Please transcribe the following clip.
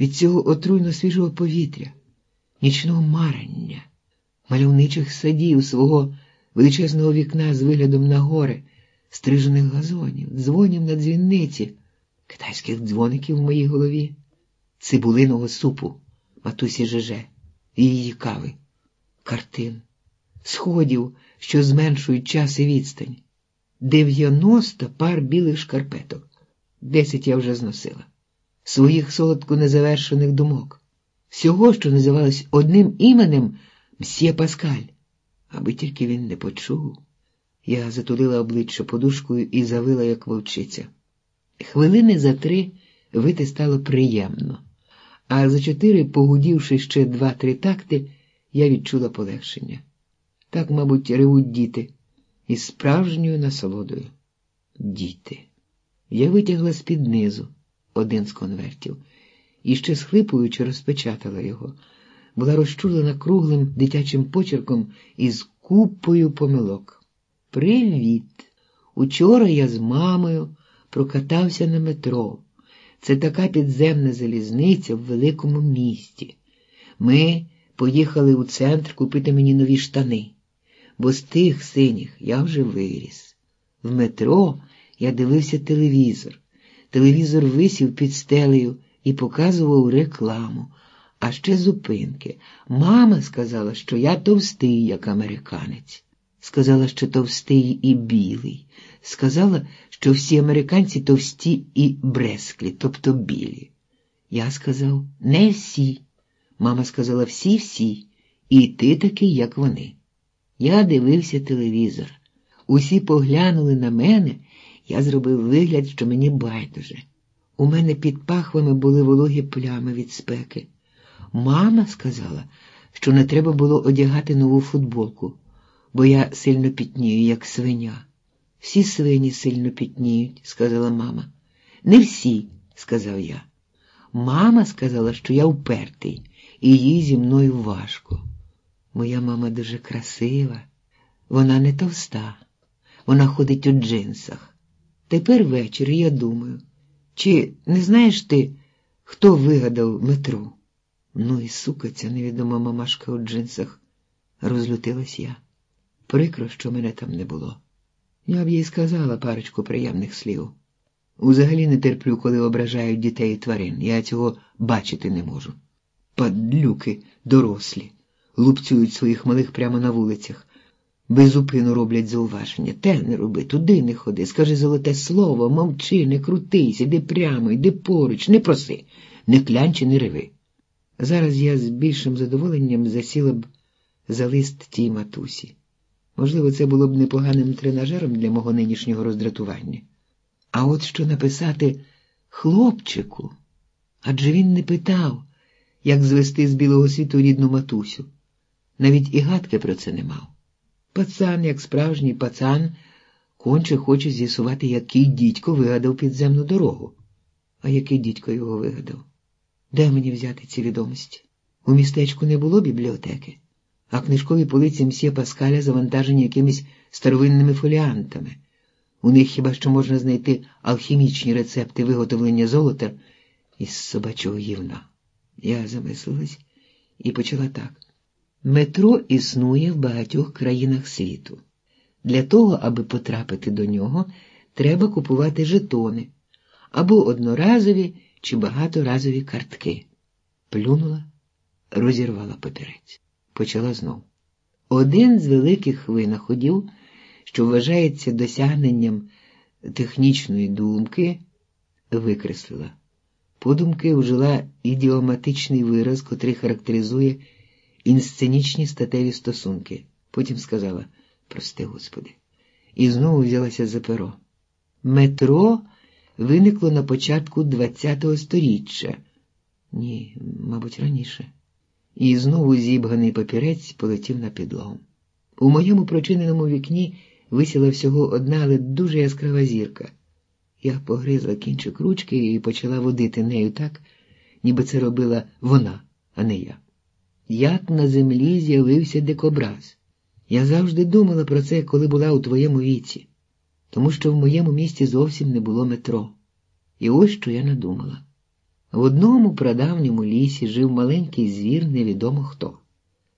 від цього отруйно свіжого повітря, нічного марення, мальовничих садів свого величезного вікна з виглядом на гори, стрижених газонів, дзвонів на дзвінниці, китайських дзвоників в моїй голові, цибулиного супу, матусі Жеже, її кави, картин, сходів, що зменшують час і відстань. Дев'яносто пар білих шкарпеток. Десять я вже зносила. Своїх солодко незавершених думок. Всього, що називалось одним іменем Мсьє Паскаль, аби тільки він не почув. Я затулила обличчя подушкою і завила, як вовчиця. Хвилини за три вити стало приємно, а за чотири, погудівши ще два-три такти, я відчула полегшення. Так, мабуть, ревуть діти із справжньою насолодою. Діти. Я витягла з-під низу один з конвертів і ще схлипуючи розпечатала його, була розчулена круглим дитячим почерком із купою помилок. Привіт! Учора я з мамою прокатався на метро. Це така підземна залізниця в великому місті. Ми поїхали у центр купити мені нові штани, бо з тих синіх я вже виріс. В метро я дивився телевізор. Телевізор висів під стелею і показував рекламу, а ще зупинки. Мама сказала, що я товстий, як американець. Сказала, що товстий і білий. Сказала, що всі американці товсті і бресклі, тобто білі. Я сказав, не всі. Мама сказала всі-всі, і ти такий, як вони. Я дивився телевізор. Усі поглянули на мене, я зробив вигляд, що мені байдуже. У мене під пахвами були вологі плями від спеки. Мама сказала, що не треба було одягати нову футболку, бо я сильно пітнію, як свиня. Всі свині сильно пітніють, сказала мама. Не всі, сказав я. Мама сказала, що я впертий, і їй зі мною важко. Моя мама дуже красива, вона не товста, вона ходить у джинсах. Тепер ввечері я думаю, чи не знаєш ти, хто вигадав метро? Ну і сука, ця невідома мамашка у джинсах, розлютилась я. Прикро, що мене там не було. Я б їй сказала парочку приємних слів. Узагалі не терплю, коли ображають дітей і тварин. Я цього бачити не можу. Падлюки дорослі, лупцюють своїх малих прямо на вулицях, безупину роблять зауваження. Те не роби, туди не ходи, скажи золоте слово, мовчи, не крутись, іди прямо, іди поруч, не проси, не клянчи, не реви. Зараз я з більшим задоволенням засіла б за лист тій матусі. Можливо, це було б непоганим тренажером для мого нинішнього роздратування. А от що написати хлопчику, адже він не питав, як звести з білого світу рідну матусю. Навіть і гадки про це не мав. Пацан, як справжній пацан, конче хоче з'ясувати, який дідько вигадав підземну дорогу. А який дідько його вигадав? Де мені взяти ці відомості? У містечку не було бібліотеки, а книжкові полиці мсьє Паскаля завантажені якимись старовинними фоліантами. У них хіба що можна знайти алхімічні рецепти виготовлення золота із собачого гівна. Я замислилась і почала так. Метро існує в багатьох країнах світу. Для того, аби потрапити до нього, треба купувати жетони або одноразові чи багаторазові картки. Плюнула, розірвала папірець, почала знов. Один з великих винаходів, що вважається досягненням технічної думки, викреслила. Подумки вжила ідіоматичний вираз, котрий характеризує інсценічні статеві стосунки. Потім сказала прости, Господи, і знову взялася за перо. Метро виникло на початку ХХ століття. Ні, мабуть, раніше. І знову зібганий папірець полетів на підлогу. У моєму прочиненому вікні висіла всього одна, але дуже яскрава зірка. Я погризла кінчик ручки і почала водити нею так, ніби це робила вона, а не я. Як на землі з'явився дикобраз. Я завжди думала про це, коли була у твоєму віці, тому що в моєму місті зовсім не було метро. І ось що я надумала. В одному прадавньому лісі жив маленький звір, невідомо хто.